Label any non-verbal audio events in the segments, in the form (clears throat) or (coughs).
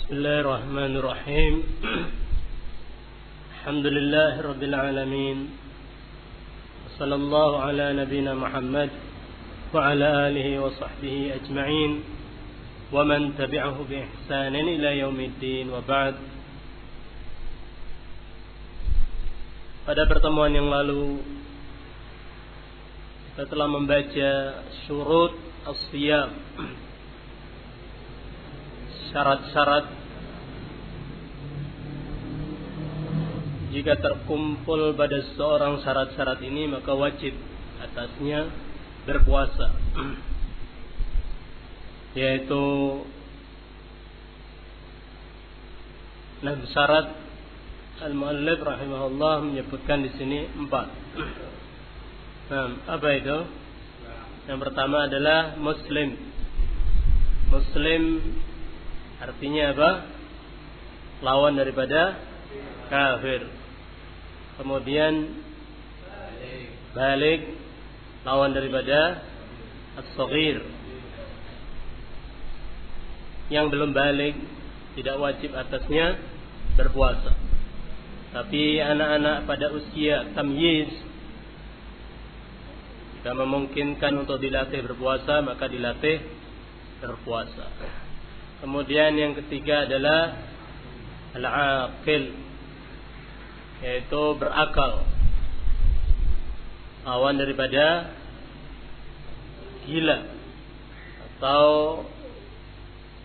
بسم الله الرحمن الرحيم الحمد لله رب العالمين وصلى الله على نبينا محمد وعلى آله وصحبه أجمعين ومن تبعه بإحسان إلى يوم الدين وبعد Pada pertemuan yang lalu kita telah membaca syurut as-siyam syarat-syarat jika terkumpul pada seorang syarat-syarat ini maka wajib atasnya berpuasa (clears throat) yaitu enam syarat Al-Muallif rahimahullah menyebutkan di sini empat. (clears throat) Nah, apa itu? Yang pertama adalah Muslim. Muslim artinya apa? Lawan daripada kafir. Kemudian balik lawan daripada as-saghir. Yang belum balik tidak wajib atasnya berpuasa. Tapi anak-anak pada usia tamyiz jika memungkinkan untuk dilatih berpuasa maka dilatih berpuasa. Kemudian yang ketiga adalah al-aqil yaitu berakal. Awan daripada gila atau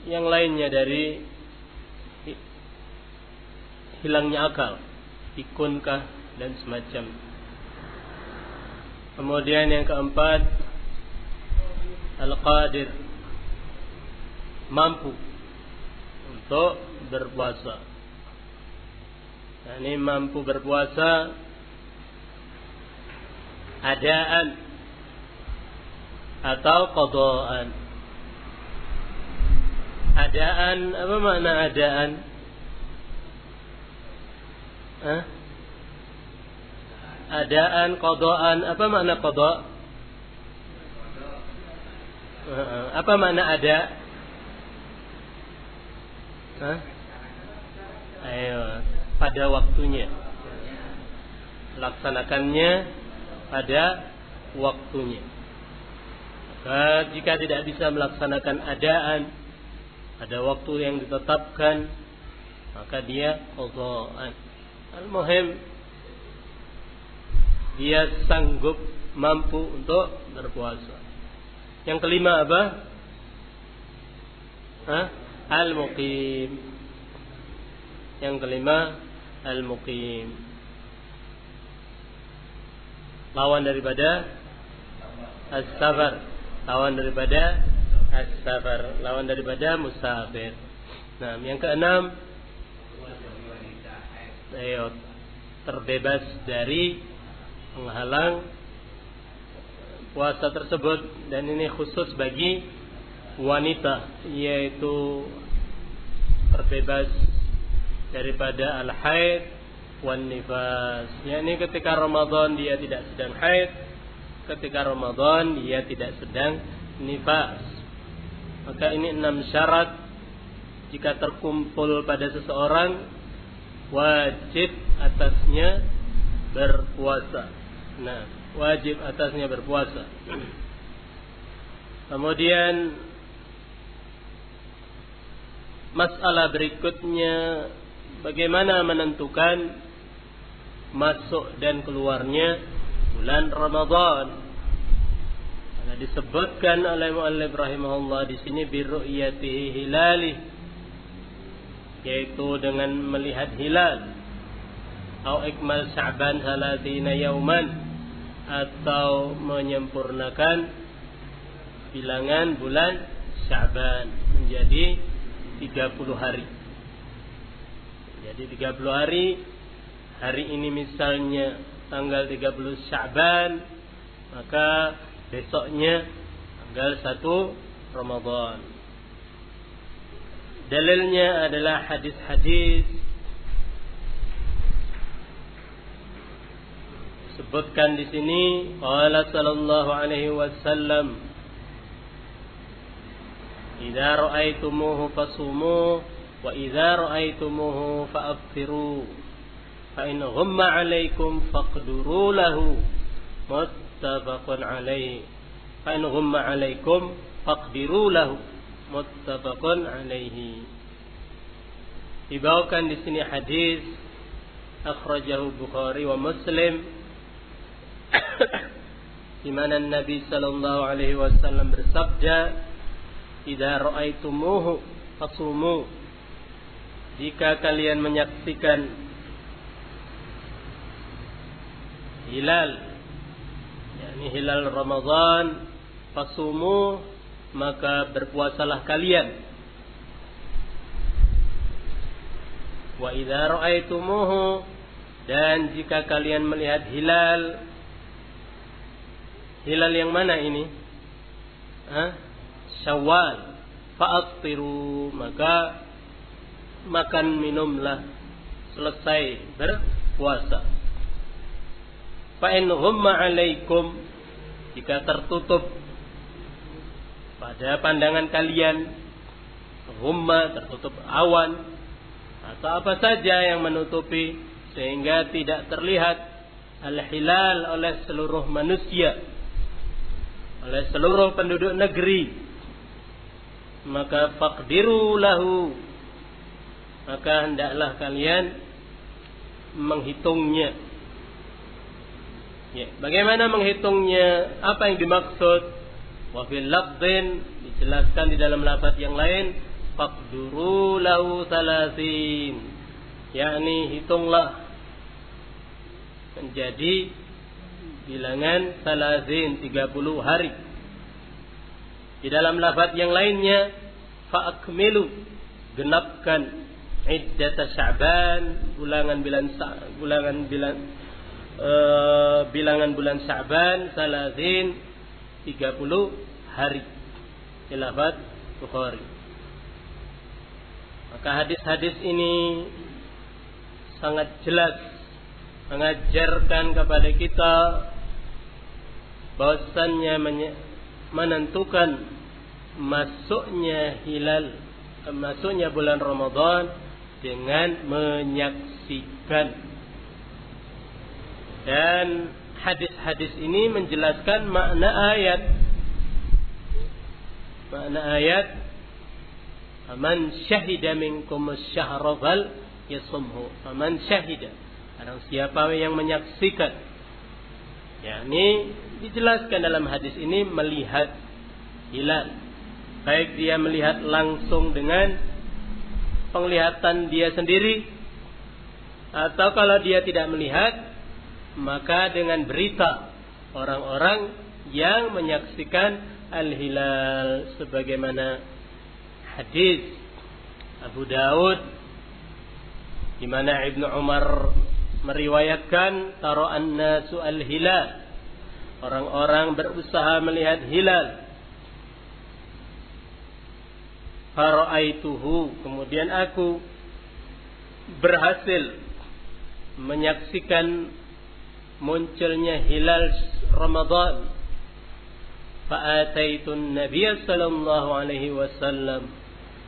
yang lainnya dari hilangnya akal pikunkah dan semacam. Kemudian yang keempat Al-Qadir mampu untuk berpuasa. Ini mampu berpuasa adaan atau qadaan. Adaan apa makna adaan? Hah? Adaan, kodoan, apa makna kodo? Apa makna ada? Hah? Ayo, pada waktunya. Laksanakannya pada waktunya. Maka jika tidak bisa melaksanakan adaan pada waktu yang ditetapkan, maka dia kodoan. Al-Muhim dia sanggup mampu untuk berpuasa. Yang kelima apa? Hah? Al-Muqim. Yang kelima Al-Muqim. Lawan daripada As-Safar. Lawan daripada As-Safar. Lawan daripada Musafir. Nah, yang keenam ayo terbebas dari penghalang puasa tersebut dan ini khusus bagi wanita yaitu terbebas daripada al-haid wan nifas yakni ketika Ramadan dia tidak sedang haid ketika Ramadan dia tidak sedang nifas maka ini enam syarat jika terkumpul pada seseorang wajib atasnya berpuasa. Nah, wajib atasnya berpuasa. (clears throat) Kemudian masalah berikutnya bagaimana menentukan masuk dan keluarnya bulan Ramadan. Karena disebutkan oleh muallif rahimahullah di sini birru'yatihi hilali yaitu dengan melihat hilal atau ikmal Sya'ban halatina yauman atau menyempurnakan bilangan bulan Sya'ban menjadi 30 hari. Jadi 30 hari hari ini misalnya tanggal 30 Sya'ban maka besoknya tanggal 1 Ramadan. Dalilnya adalah hadis-hadis sebutkan di sini qala sallallahu alaihi wasallam Idza ra'aitumuhu fasumu Wa idza ra'aitumuhu fa'aftiru. Fa in ghamma 'alaikum faqduru lahu. Muttafaqun 'alaihi. Fa in ghamma 'alaikum faqdiru lahu. Muttafaqun 'alaihi. Dibawakan di sini hadis akhrajahu Bukhari wa Muslim (coughs) di mana Nabi sallallahu alaihi wasallam bersabda, "Idza ra'aitumuhu fasumu." Jika kalian menyaksikan hilal yakni hilal Ramadan, fasumu maka berpuasalah kalian. Wa idza ra'aitumuhu dan jika kalian melihat hilal Hilal yang mana ini? Hah? Syawal. Fa'aftiru. Maka makan minumlah. Selesai berpuasa. Fa'in humma alaikum. Jika tertutup pada pandangan kalian. Humma tertutup awan. Atau apa saja yang menutupi. Sehingga tidak terlihat al-hilal oleh seluruh manusia oleh seluruh penduduk negeri maka faqdiru lahu. Maka hendaklah kalian menghitungnya. Ya, bagaimana menghitungnya? Apa yang dimaksud? Wa fil dijelaskan di dalam lafaz yang lain. Faqduru lahu salasin. Yakni hitunglah menjadi bilangan salazin 30 hari. Di dalam lafaz yang lainnya fa'akmilu genapkan iddata Sya'ban ulangan bulan ulangan bulan uh, bilangan bulan Sya'ban salazin 30 hari. Lafaz Bukhari. Maka hadis-hadis ini sangat jelas mengajarkan kepada kita bahwasannya menentukan masuknya hilal masuknya bulan Ramadan dengan menyaksikan. Dan hadis-hadis ini menjelaskan makna ayat. Makna ayat man syahida minkum asy-syahra fal yasumhu. Faman syahida. Barang siapa yang menyaksikan. Ya, ini dijelaskan dalam hadis ini melihat hilal. Baik dia melihat langsung dengan penglihatan dia sendiri atau kalau dia tidak melihat maka dengan berita orang-orang yang menyaksikan al-hilal sebagaimana hadis Abu Daud di mana Ibnu Umar meriwayatkan tara'an nasu al-hilal. Orang-orang berusaha melihat hilal. Fara'aituhu. Kemudian aku berhasil menyaksikan munculnya hilal Ramadan. Fa'ataitun Nabi sallallahu alaihi wasallam.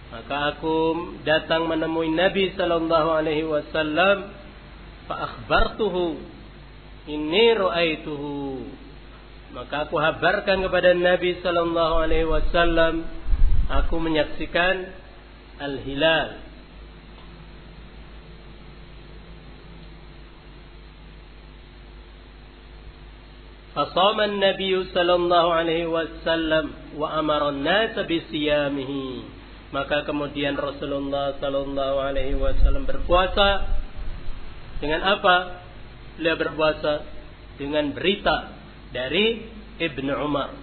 Maka aku datang menemui Nabi sallallahu alaihi wasallam fa akhbartuhu inni ra'aituhu maka aku habarkan kepada Nabi sallallahu alaihi wasallam aku menyaksikan al-hilal فصام النبي صلى الله عليه وسلم وأمر الناس بصيامه maka kemudian Rasulullah sallallahu alaihi wasallam berpuasa dengan apa? Beliau berpuasa dengan berita dari Ibnu Umar.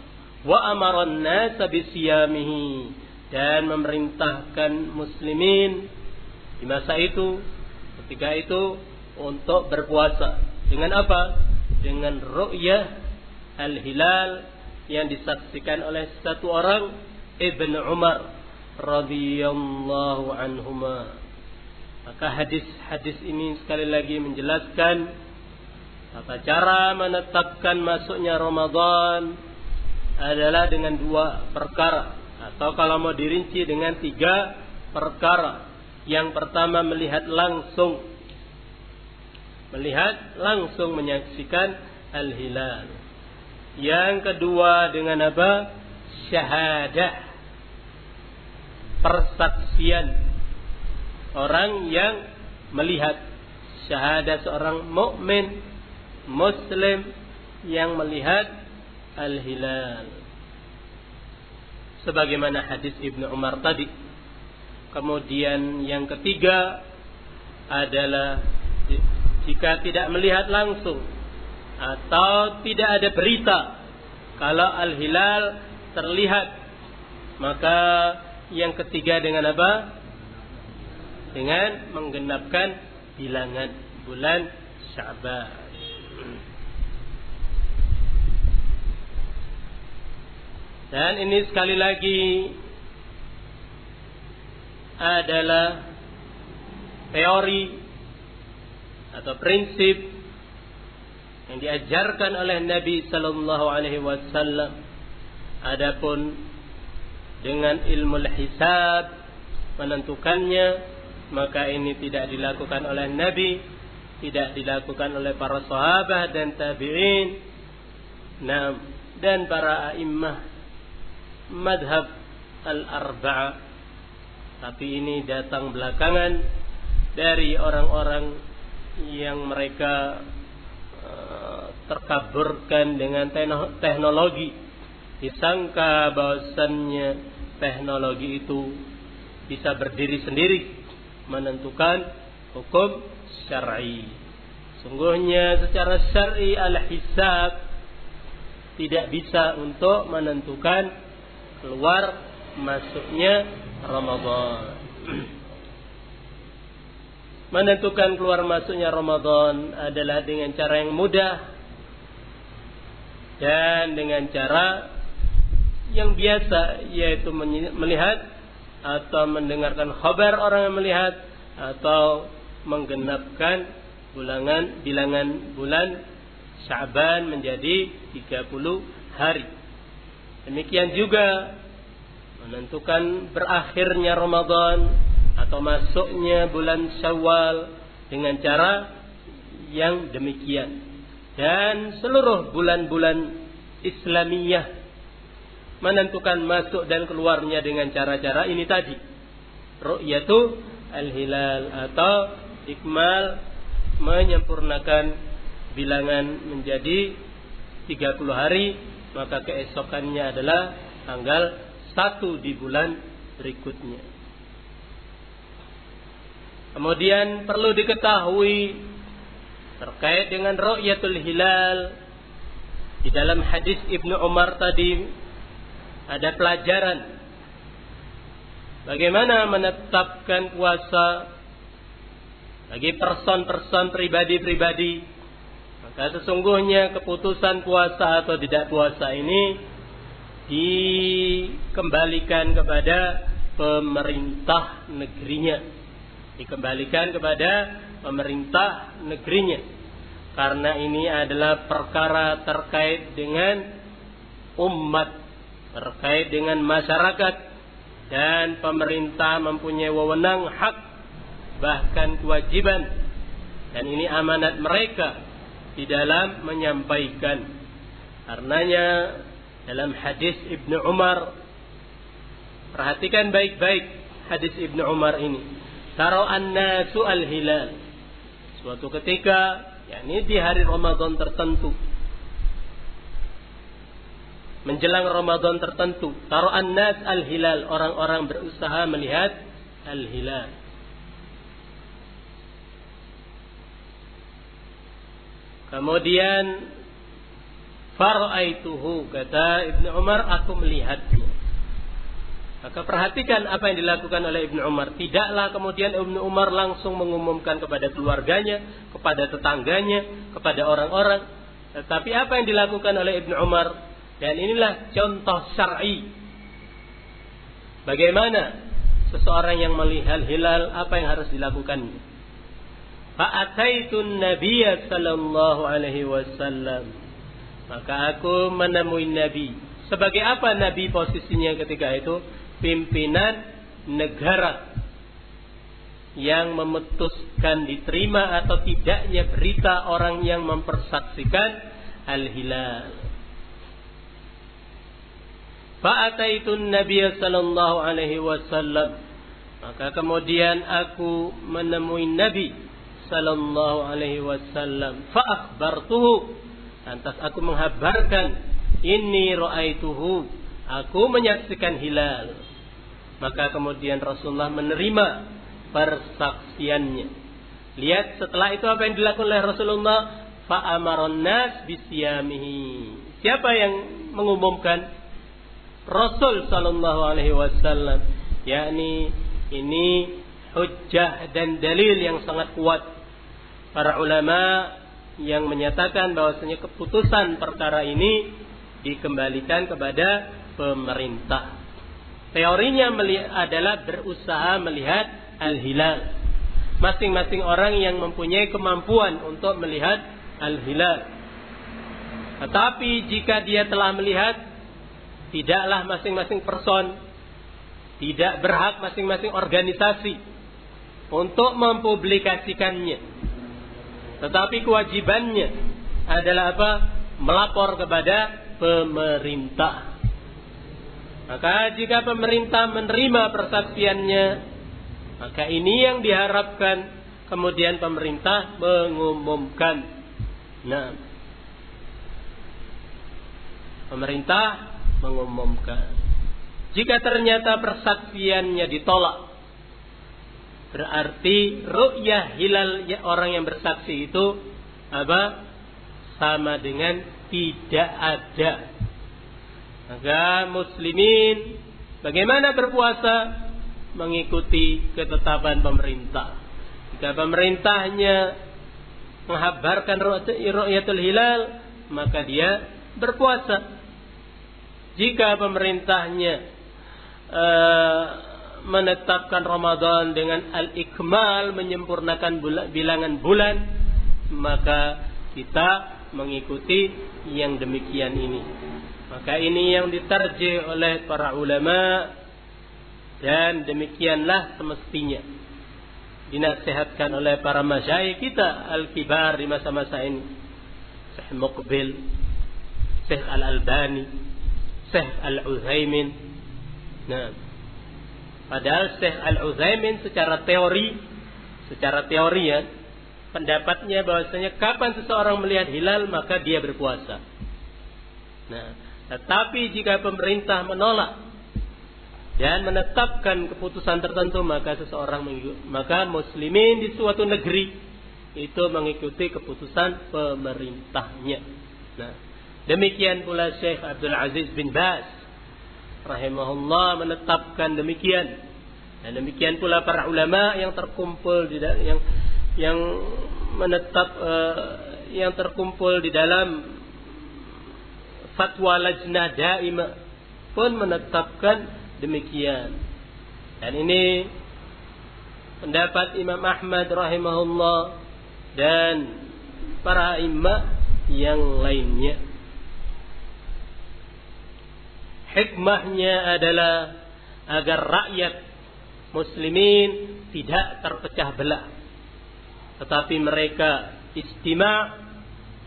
Wa amaran nasa bisiyamihi dan memerintahkan muslimin di masa itu ketika itu untuk berpuasa. Dengan apa? Dengan ru'yah al-hilal yang disaksikan oleh satu orang Ibnu Umar radhiyallahu anhumah. Maka hadis-hadis ini sekali lagi menjelaskan tata cara menetapkan masuknya Ramadan adalah dengan dua perkara atau kalau mau dirinci dengan tiga perkara. Yang pertama melihat langsung. Melihat langsung menyaksikan al-hilal. Yang kedua dengan apa? Syahadah. Persaksian. Orang yang melihat syahadah seorang mukmin muslim yang melihat al-hilal. Sebagaimana hadis Ibnu Umar tadi. Kemudian yang ketiga adalah jika tidak melihat langsung atau tidak ada berita kalau al-hilal terlihat maka yang ketiga dengan apa? Dengan menggenapkan bilangan bulan Sya'ban. Dan ini sekali lagi adalah teori atau prinsip yang diajarkan oleh Nabi sallallahu alaihi wasallam. Adapun dengan ilmu hisab menentukannya maka ini tidak dilakukan oleh Nabi tidak dilakukan oleh para sahabat dan tabi'in. Dan para a'immah madhab al-arba'ah tapi ini datang belakangan dari orang-orang yang mereka terkaburkan dengan teknologi disangka bahwasannya teknologi itu bisa berdiri sendiri menentukan hukum syar'i. Sungguhnya secara syar'i al-hisab tidak bisa untuk menentukan keluar masuknya Ramadan. (clears throat) menentukan keluar masuknya Ramadan adalah dengan cara yang mudah dan dengan cara yang biasa yaitu melihat atau mendengarkan khabar orang yang melihat atau menggenapkan bulangan bilangan bulan Syaban menjadi 30 hari. Demikian juga menentukan berakhirnya Ramadan atau masuknya bulan Syawal dengan cara yang demikian dan seluruh bulan-bulan Islamiyah menentukan masuk dan keluarnya dengan cara-cara ini tadi. Ru'yatu al-hilal atau ikmal menyempurnakan bilangan menjadi 30 hari maka keesokannya adalah tanggal 1 di bulan berikutnya. Kemudian perlu diketahui terkait dengan ru'yatul hilal di dalam hadis Ibnu Umar tadi ada pelajaran bagaimana menetapkan puasa bagi person-person pribadi-pribadi maka sesungguhnya keputusan puasa atau tidak puasa ini dikembalikan kepada pemerintah negerinya. Dikembalikan kepada pemerintah negerinya. Karena ini adalah perkara terkait dengan umat, terkait dengan masyarakat. Dan pemerintah mempunyai wewenang hak bahkan kewajiban. Dan ini amanat mereka di dalam menyampaikan. Karenanya dalam hadis Ibnu Umar perhatikan baik-baik hadis Ibnu Umar ini. Taro an-nasu al-hilal Suatu ketika, yakni di hari Ramadan tertentu. Menjelang Ramadan tertentu, taruhan nas al-hilal, orang-orang berusaha melihat al-hilal. Kemudian Fara'aituhu kata Ibnu Umar aku melihatnya. Maka perhatikan apa yang dilakukan oleh Ibnu Umar. Tidaklah kemudian Ibnu Umar langsung mengumumkan kepada keluarganya, kepada tetangganya, kepada orang-orang. Tetapi apa yang dilakukan oleh Ibnu Umar dan inilah contoh syar'i. Bagaimana seseorang yang melihat hilal apa yang harus dilakukannya? Fa'ataitun Nabiya sallallahu alaihi wasallam. Maka aku menemui Nabi. Sebagai apa Nabi posisinya ketika itu? pimpinan negara. yang memutuskan diterima atau tidaknya berita orang yang mempersaksikan al-hilal. Fa'ataitu Nabi sallallahu alaihi wasallam. Maka kemudian aku menemui Nabi sallallahu alaihi wasallam. Fa'akhbartuhu. Lantas aku menghabarkan ini ra'aituhu. Aku menyaksikan hilal. Maka kemudian Rasulullah menerima persaksiannya. Lihat setelah itu apa yang dilakukan oleh Rasulullah? Fa'amaron nas bisyamihi. Siapa yang mengumumkan? Rasul sallallahu alaihi wasallam. yakni ini hujjah dan dalil yang sangat kuat. Para ulama yang menyatakan bahwasanya keputusan perkara ini dikembalikan kepada pemerintah. Teorinya adalah berusaha melihat al-hilal. Masing-masing orang yang mempunyai kemampuan untuk melihat al-hilal. Tetapi jika dia telah melihat, tidaklah masing-masing person, tidak berhak masing-masing organisasi untuk mempublikasikannya. Tetapi kewajibannya adalah apa? Melapor kepada pemerintah. Maka jika pemerintah menerima persaksiannya, maka ini yang diharapkan kemudian pemerintah mengumumkan. Nah, pemerintah mengumumkan. Jika ternyata persaksiannya ditolak, berarti ru'yah hilal ya, orang yang bersaksi itu apa? Sama dengan tidak ada. Maka muslimin bagaimana berpuasa? mengikuti ketetapan pemerintah. Jika pemerintahnya menghabarkan ru'yatul hilal, maka dia berpuasa. Jika pemerintahnya uh, menetapkan Ramadan dengan al-ikmal menyempurnakan bilangan bulan, maka kita mengikuti yang demikian ini. Maka ini yang diterjih oleh para ulama dan demikianlah semestinya dinasihatkan oleh para masyayikh kita al-kibar di masa-masa ini. Syekh Muqbil, Syekh Al-Albani, Syekh Al-Utsaimin. Nah, padahal Syekh Al-Utsaimin secara teori, secara teori ya, pendapatnya bahwasanya kapan seseorang melihat hilal maka dia berpuasa. Nah, tetapi jika pemerintah menolak dan menetapkan keputusan tertentu maka seseorang maka muslimin di suatu negeri itu mengikuti keputusan pemerintahnya. Nah, demikian pula Syekh Abdul Aziz bin Baz rahimahullah menetapkan demikian. Dan demikian pula para ulama yang terkumpul di yang yang menetap uh, yang terkumpul di dalam fatwa lajnah daimah pun menetapkan demikian. Dan ini pendapat Imam Ahmad rahimahullah dan para imam yang lainnya. Hikmahnya adalah agar rakyat muslimin tidak terpecah belah. Tetapi mereka istimewa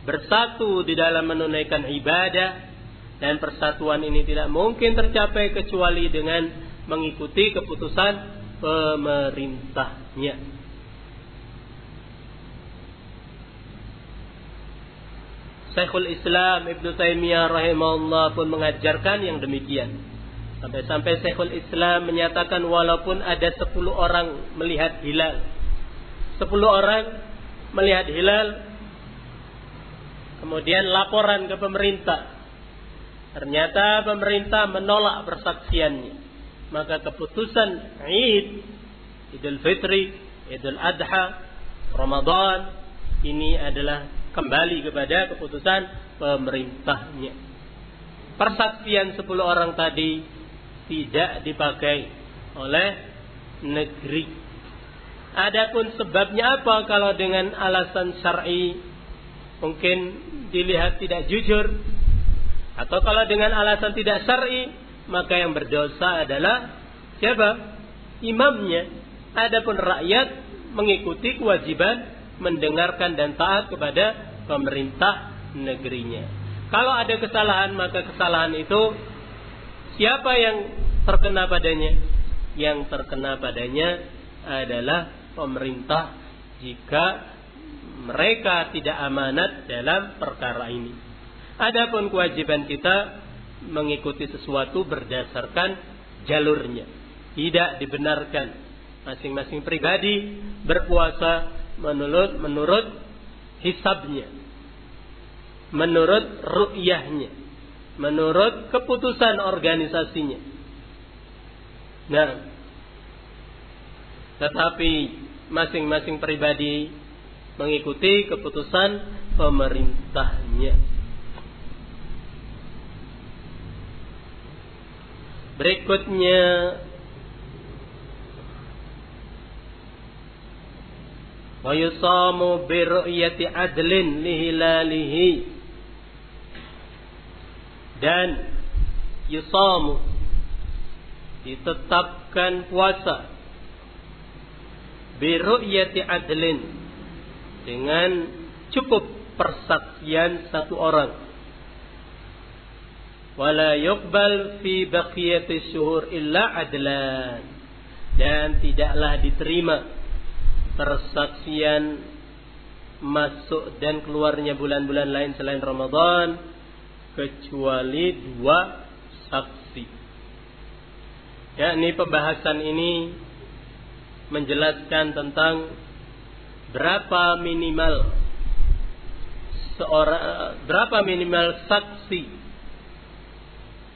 bersatu di dalam menunaikan ibadah dan persatuan ini tidak mungkin tercapai kecuali dengan mengikuti keputusan pemerintahnya. Syekhul Islam Ibn Taimiyah rahimahullah pun mengajarkan yang demikian. Sampai-sampai Syekhul Islam menyatakan walaupun ada 10 orang melihat hilal. 10 orang melihat hilal. Kemudian laporan ke pemerintah Ternyata pemerintah menolak persaksiannya. Maka keputusan Eid, Idul Fitri, Idul Adha, Ramadan ini adalah kembali kepada keputusan pemerintahnya. Persaksian 10 orang tadi tidak dipakai oleh negeri. Adapun sebabnya apa kalau dengan alasan syar'i mungkin dilihat tidak jujur atau kalau dengan alasan tidak syar'i, maka yang berdosa adalah siapa? Imamnya Adapun rakyat mengikuti kewajiban mendengarkan dan taat kepada pemerintah negerinya. Kalau ada kesalahan maka kesalahan itu siapa yang terkena padanya? Yang terkena padanya adalah pemerintah jika mereka tidak amanat dalam perkara ini. Adapun kewajiban kita mengikuti sesuatu berdasarkan jalurnya. Tidak dibenarkan masing-masing pribadi berpuasa menurut menurut hisabnya. Menurut ru'yahnya. Menurut keputusan organisasinya. Nah, tetapi masing-masing pribadi mengikuti keputusan pemerintahnya. Berikutnya wa yusamu bi ru'yati adlin lihilalihi dan yusamu ditetapkan puasa bi adlin dengan cukup persaksian satu orang. Wala yuqbal fi baqiyati syuhur illa adlan. Dan tidaklah diterima persaksian masuk dan keluarnya bulan-bulan lain selain Ramadan kecuali dua saksi. Ya, ini pembahasan ini menjelaskan tentang berapa minimal seorang berapa minimal saksi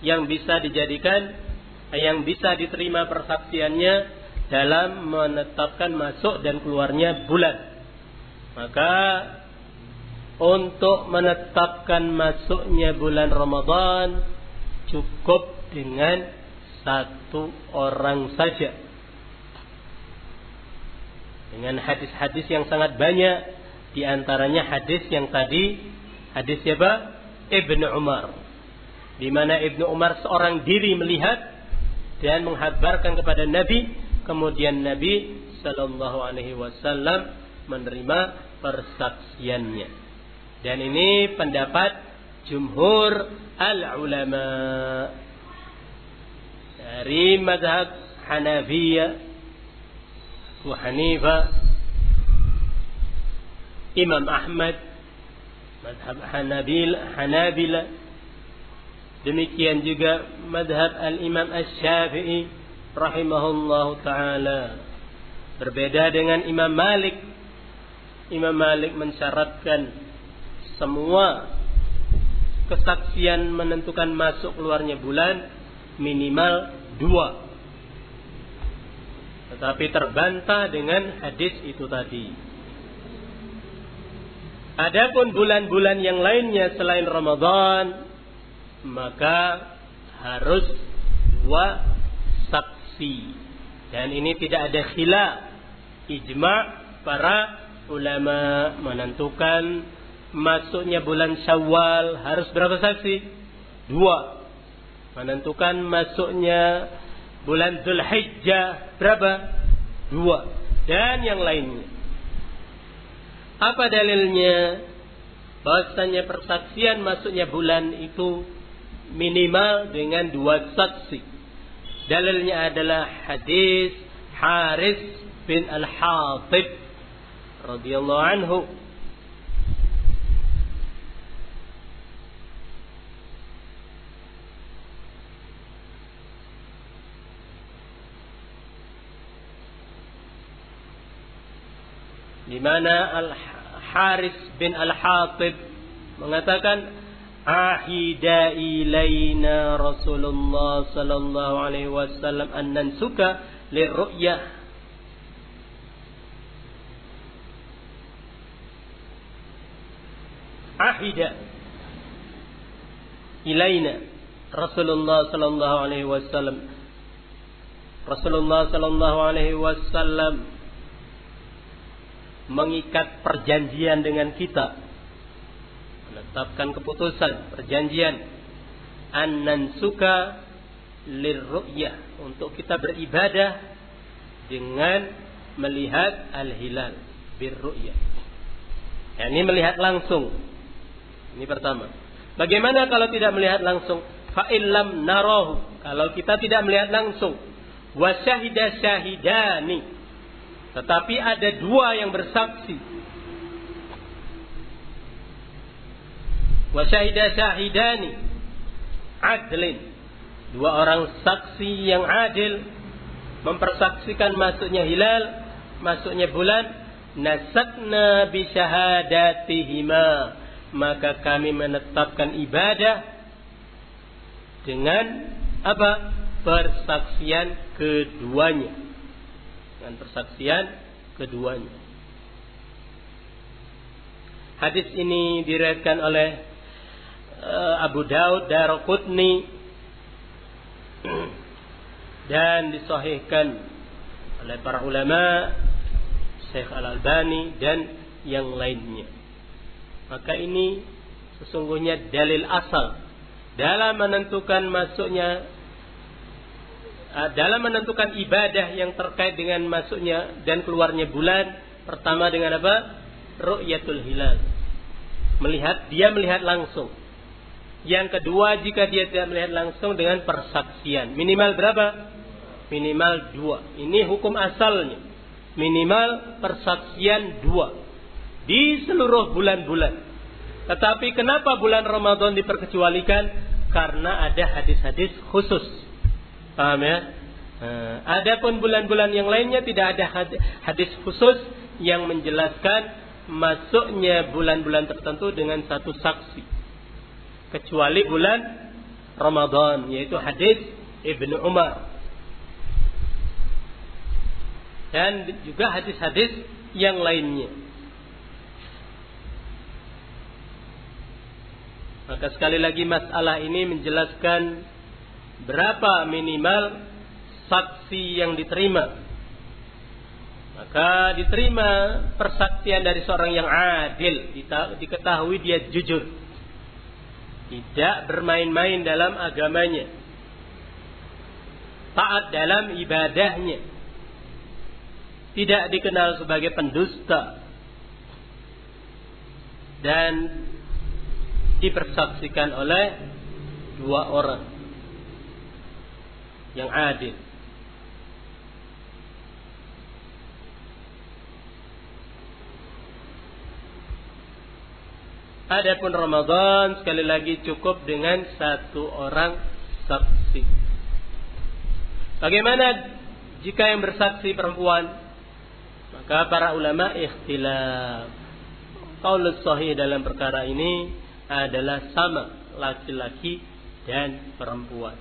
yang bisa dijadikan yang bisa diterima persaksiannya dalam menetapkan masuk dan keluarnya bulan. Maka untuk menetapkan masuknya bulan Ramadan cukup dengan satu orang saja. Dengan hadis-hadis yang sangat banyak di antaranya hadis yang tadi hadis siapa? Ibnu Umar. Di mana Ibnu Umar seorang diri melihat dan menghabarkan kepada Nabi kemudian Nabi Shallallahu Alaihi Wasallam menerima persaksiannya. Dan ini pendapat jumhur al ulama dari madhab Hanafiyah Abu Imam Ahmad, madhab Hanabil, Hanabila, demikian juga madhab al-Imam Ash-Syafi'i rahimahullah ta'ala. Berbeda dengan Imam Malik. Imam Malik mensyaratkan semua kesaksian menentukan masuk keluarnya bulan minimal dua tetapi terbantah dengan hadis itu tadi. Adapun bulan-bulan yang lainnya selain Ramadan, maka harus dua Dan ini tidak ada khilaf. Ijma para ulama menentukan masuknya bulan Syawal harus berapa saksi? Dua. Menentukan masuknya bulan Zulhijjah berapa? Dua. Dan yang lainnya. Apa dalilnya? Bahasanya persaksian masuknya bulan itu minimal dengan dua saksi. Dalilnya adalah hadis Haris bin Al-Hatib radhiyallahu anhu. Di mana Al Haris bin Al Hatib mengatakan ahida ilaina Rasulullah sallallahu alaihi wasallam an nansuka lirru'yah ahida ilaina Rasulullah sallallahu alaihi wasallam. Rasulullah sallallahu alaihi wasallam mengikat perjanjian dengan kita menetapkan keputusan perjanjian annan suka lirru'yah untuk kita beribadah dengan melihat al-hilal birru'yah. Ya, ini melihat langsung. Ini pertama. Bagaimana kalau tidak melihat langsung? Fa'illam narohu. Kalau kita tidak melihat langsung. Wasyahida syahidani. Tetapi ada dua yang bersaksi. Wasyahida syahidani. Adlin. Dua orang saksi yang adil. Mempersaksikan masuknya hilal. Masuknya bulan. Nasakna bisyahadatihima maka kami menetapkan ibadah dengan apa? Persaksian keduanya. Dengan persaksian keduanya. Hadis ini diriwayatkan oleh Abu Daud Darqutni dan disahihkan oleh para ulama Syekh Al-Albani dan yang lainnya. Maka ini sesungguhnya dalil asal dalam menentukan masuknya ah, dalam menentukan ibadah yang terkait dengan masuknya dan keluarnya bulan pertama dengan apa? Ru'yatul hilal. Melihat dia melihat langsung. Yang kedua jika dia tidak melihat langsung dengan persaksian. Minimal berapa? Minimal dua. Ini hukum asalnya. Minimal persaksian dua di seluruh bulan-bulan. Tetapi kenapa bulan Ramadan diperkecualikan? Karena ada hadis-hadis khusus. Paham ya? Nah, adapun bulan-bulan yang lainnya tidak ada hadis khusus yang menjelaskan masuknya bulan-bulan tertentu dengan satu saksi. Kecuali bulan Ramadan, yaitu hadis Ibnu Umar. Dan juga hadis-hadis yang lainnya. Maka sekali lagi masalah ini menjelaskan berapa minimal saksi yang diterima. Maka diterima persaksian dari seorang yang adil, diketahui dia jujur. Tidak bermain-main dalam agamanya. Taat dalam ibadahnya. Tidak dikenal sebagai pendusta. Dan dipersaksikan oleh dua orang yang adil. Adapun Ramadan sekali lagi cukup dengan satu orang saksi. Bagaimana jika yang bersaksi perempuan? Maka para ulama ikhtilaf. Qaulus sahih dalam perkara ini adalah sama laki-laki dan perempuan.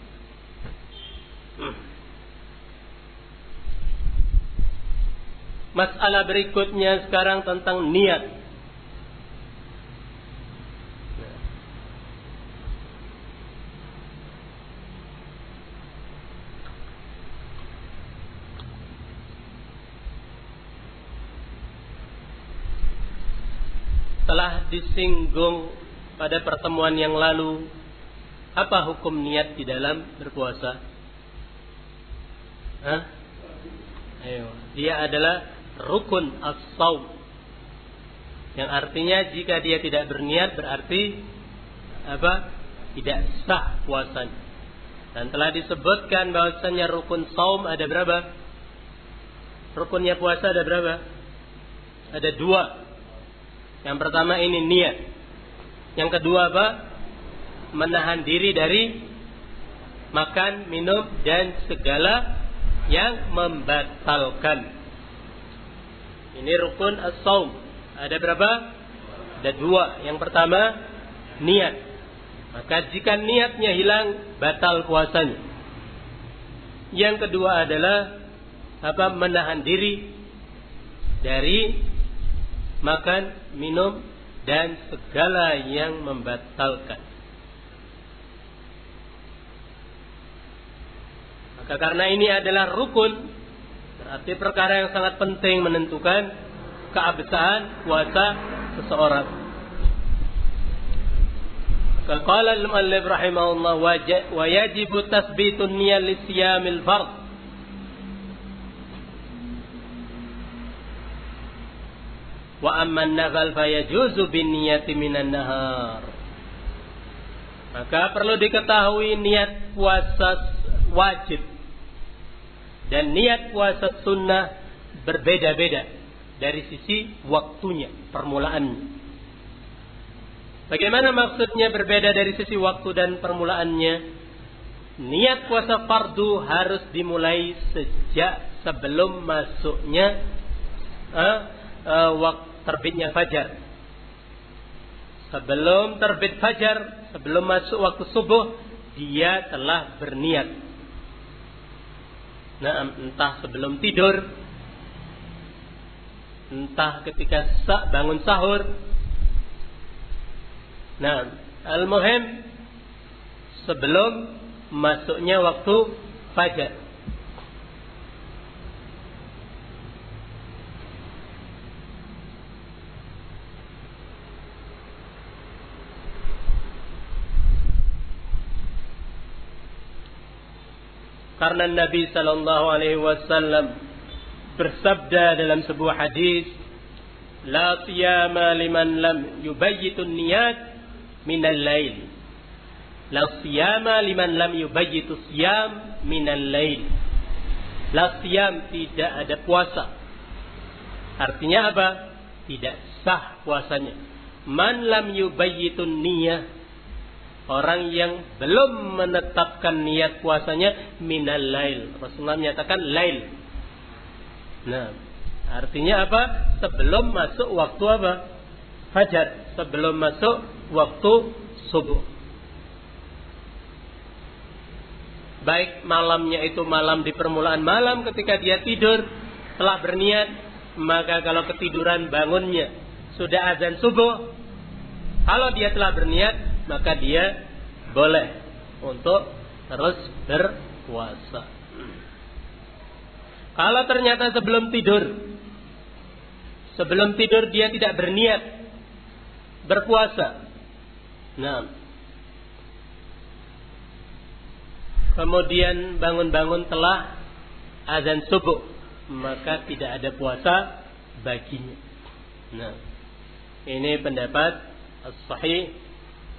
Masalah berikutnya sekarang tentang niat. Telah disinggung pada pertemuan yang lalu apa hukum niat di dalam berpuasa? Hah? Ayo, dia adalah rukun as-saum. Yang artinya jika dia tidak berniat berarti apa? Tidak sah puasanya. Dan telah disebutkan bahwasanya rukun saum ada berapa? Rukunnya puasa ada berapa? Ada dua. Yang pertama ini niat. Yang kedua apa? Menahan diri dari makan, minum dan segala yang membatalkan. Ini rukun as-saum. Ada berapa? Ada dua. Yang pertama niat. Maka jika niatnya hilang batal puasanya. Yang kedua adalah apa? Menahan diri dari makan, minum dan segala yang membatalkan. Maka karena ini adalah rukun, berarti perkara yang sangat penting menentukan keabsahan puasa seseorang. Qala al-muallif rahimahullah wa yajibu tathbitun niyyah siyamil. Wa amman nafal fayajuzu bin niyati minan nahar. Maka perlu diketahui niat puasa wajib dan niat puasa sunnah berbeda-beda dari sisi waktunya, permulaannya. Bagaimana maksudnya berbeda dari sisi waktu dan permulaannya? Niat puasa fardu harus dimulai sejak sebelum masuknya uh, uh, waktu terbitnya fajar. Sebelum terbit fajar, sebelum masuk waktu subuh, dia telah berniat. Nah, entah sebelum tidur, entah ketika bangun sahur. Nah, al-muhim sebelum masuknya waktu fajar. Karena Nabi Sallallahu Alaihi Wasallam bersabda dalam sebuah hadis, "La siyama liman lam yubayyitun niyat minal lail." La siyama liman lam yubayyitu siyam minal lail. La siyam tidak ada puasa. Artinya apa? Tidak sah puasanya. Man lam yubayyitun niyah Orang yang belum menetapkan niat puasanya minal lail. Rasulullah menyatakan lail. Nah, artinya apa? Sebelum masuk waktu apa? Fajar. Sebelum masuk waktu subuh. Baik malamnya itu malam di permulaan malam ketika dia tidur telah berniat maka kalau ketiduran bangunnya sudah azan subuh kalau dia telah berniat maka dia boleh untuk terus berpuasa. Kalau ternyata sebelum tidur, sebelum tidur dia tidak berniat berpuasa, nah, kemudian bangun-bangun telah azan subuh, maka tidak ada puasa baginya. Nah, ini pendapat as-sahih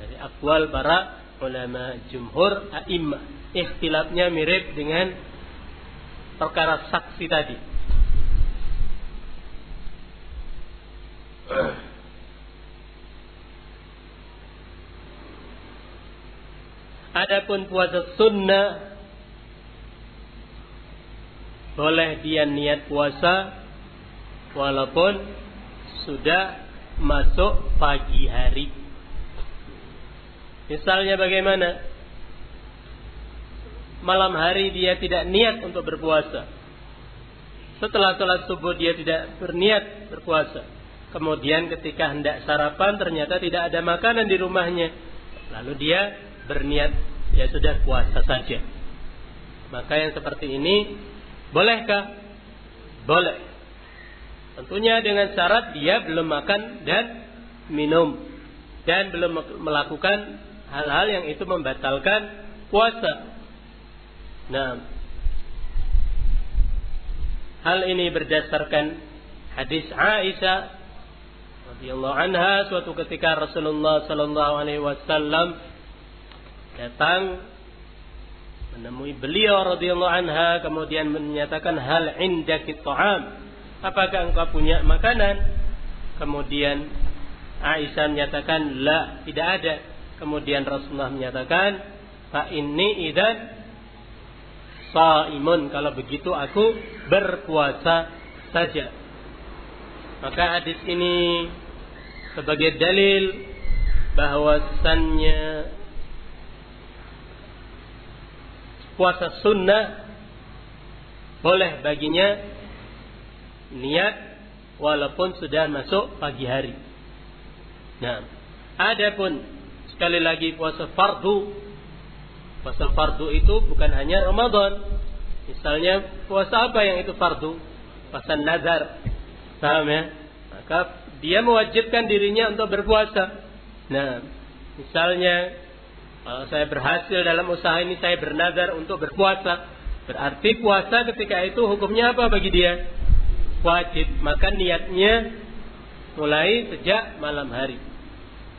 dari akwal para ulama jumhur a'immah. Ikhtilafnya mirip dengan perkara saksi tadi. Adapun puasa sunnah boleh dia niat puasa walaupun sudah masuk pagi hari. Misalnya bagaimana? Malam hari dia tidak niat untuk berpuasa. Setelah sholat subuh dia tidak berniat berpuasa. Kemudian ketika hendak sarapan ternyata tidak ada makanan di rumahnya. Lalu dia berniat ya sudah puasa saja. Maka yang seperti ini bolehkah? Boleh. Tentunya dengan syarat dia belum makan dan minum dan belum melakukan hal-hal yang itu membatalkan puasa. Nah, hal ini berdasarkan hadis Aisyah radhiyallahu anha suatu ketika Rasulullah sallallahu alaihi wasallam datang menemui beliau radhiyallahu anha kemudian menyatakan hal indaki ta'am? Apakah engkau punya makanan? Kemudian Aisyah menyatakan la tidak ada Kemudian Rasulullah menyatakan, "Fa ini idan saimun." Kalau begitu aku berpuasa saja. Maka hadis ini sebagai dalil bahwasannya puasa sunnah boleh baginya niat walaupun sudah masuk pagi hari. Nah, adapun Sekali lagi puasa fardu. Puasa fardu itu bukan hanya Ramadan. Misalnya puasa apa yang itu fardu? Puasa nazar. Paham ya? Maka dia mewajibkan dirinya untuk berpuasa. Nah, misalnya kalau saya berhasil dalam usaha ini saya bernazar untuk berpuasa. Berarti puasa ketika itu hukumnya apa bagi dia? Wajib. Maka niatnya mulai sejak malam hari.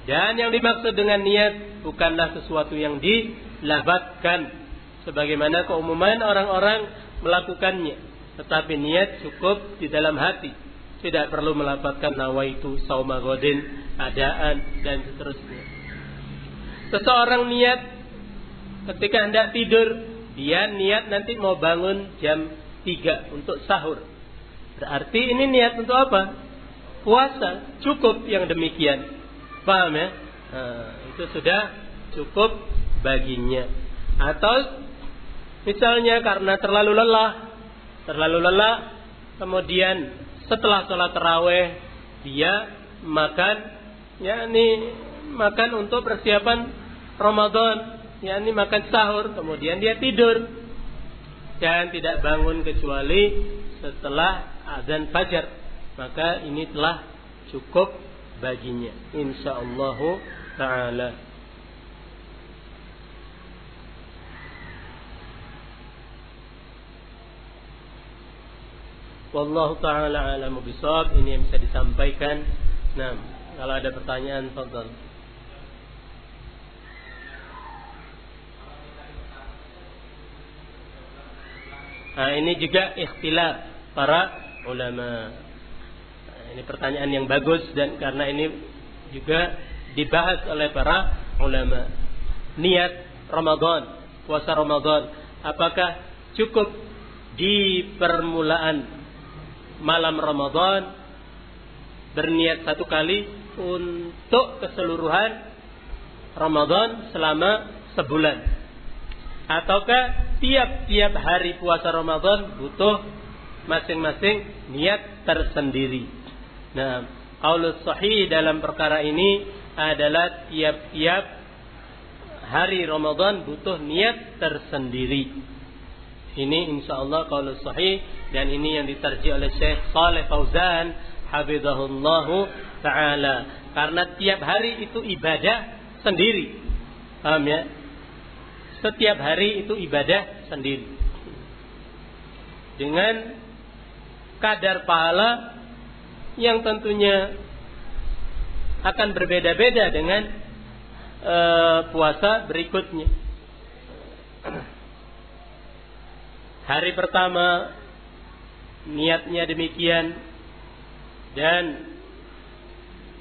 Dan yang dimaksud dengan niat bukanlah sesuatu yang dilabatkan sebagaimana keumuman orang-orang melakukannya, tetapi niat cukup di dalam hati. Tidak perlu melafatkan nawaitu, sauma godin, adaan dan seterusnya. Seseorang niat ketika hendak tidur, dia niat nanti mau bangun jam 3 untuk sahur. Berarti ini niat untuk apa? Puasa. Cukup yang demikian. Paham ya? Nah, itu sudah cukup baginya. Atau misalnya karena terlalu lelah, terlalu lelah, kemudian setelah sholat terawih dia makan ya ini makan untuk persiapan Ramadan ya ini makan sahur kemudian dia tidur dan tidak bangun kecuali setelah azan fajar maka ini telah cukup baginya insyaallah taala Wallahu taala alamu bisawab. Ini yang bisa disampaikan. Nah, kalau ada pertanyaan, fadhal. Nah, ini juga ikhtilaf para ulama. Ini pertanyaan yang bagus dan karena ini juga dibahas oleh para ulama. Niat Ramadan, puasa Ramadan, apakah cukup di permulaan malam Ramadan berniat satu kali untuk keseluruhan Ramadan selama sebulan. Ataukah tiap-tiap hari puasa Ramadan butuh masing-masing niat tersendiri. Nah, qaulus sahih dalam perkara ini adalah tiap-tiap hari Ramadan butuh niat tersendiri. Ini insya Allah kalau sahih dan ini yang diterji oleh Syekh Saleh Fauzan hafizahullahu taala. Karena tiap hari itu ibadah sendiri. Paham ya? Setiap hari itu ibadah sendiri. Dengan kadar pahala yang tentunya akan berbeda-beda dengan uh, puasa berikutnya. Hari pertama niatnya demikian dan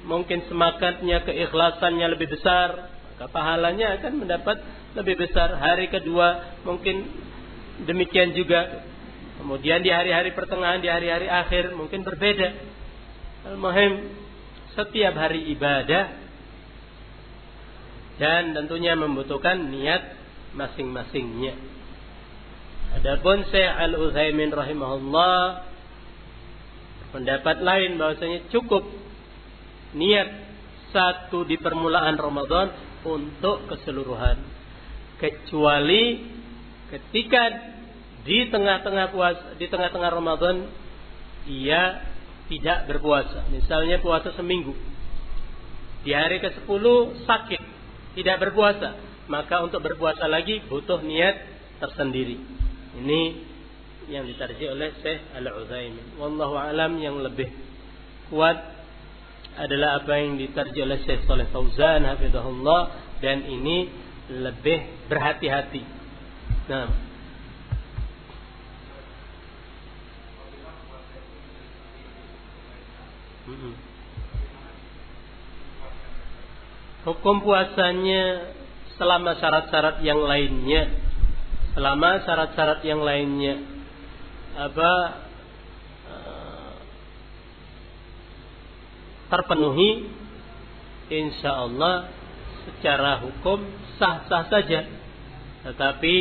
mungkin semangatnya keikhlasannya lebih besar maka pahalanya akan mendapat lebih besar. Hari kedua mungkin demikian juga. Kemudian di hari-hari pertengahan di hari-hari akhir mungkin berbeda al-muhim setiap hari ibadah dan tentunya membutuhkan niat masing-masingnya. Adapun Syekh Al-Utsaimin rahimahullah pendapat lain bahwasanya cukup niat satu di permulaan Ramadan untuk keseluruhan. Kecuali ketika di tengah-tengah puasa di tengah-tengah Ramadan ia tidak berpuasa. Misalnya puasa seminggu. Di hari ke-10 sakit. Tidak berpuasa. Maka untuk berpuasa lagi butuh niat tersendiri. Ini yang diterjemah oleh Syekh Al-Utsaimin. Wallahu alam yang lebih kuat adalah apa yang diterjemah oleh Syekh Saleh Fauzan hafizahullah. Dan ini lebih berhati-hati. Nah, Hukum puasanya selama syarat-syarat yang lainnya. Selama syarat-syarat yang lainnya. Apa eh, terpenuhi insya Allah secara hukum sah-sah saja. Tetapi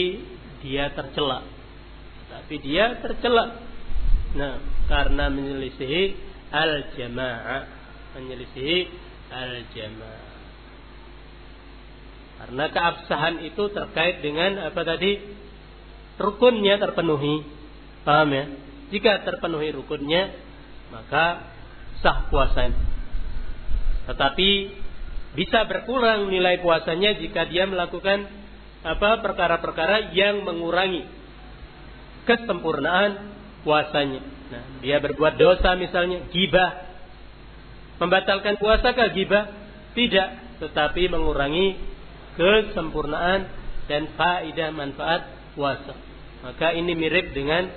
dia tercela. Tapi dia tercela. Nah karena menyelisihi al-jamaah menyelisihi al-jamaah karena keabsahan itu terkait dengan apa tadi? Rukunnya terpenuhi. Paham ya? Jika terpenuhi rukunnya, maka sah puasanya. Tetapi bisa berkurang nilai puasanya jika dia melakukan apa perkara-perkara yang mengurangi kesempurnaan puasanya. Nah, dia berbuat dosa misalnya gibah, Membatalkan puasa kah gibah? Tidak, tetapi mengurangi kesempurnaan dan faidah manfaat puasa. Maka ini mirip dengan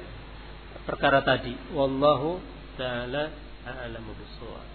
perkara tadi. Wallahu taala a'lamu bissawab.